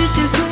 to do.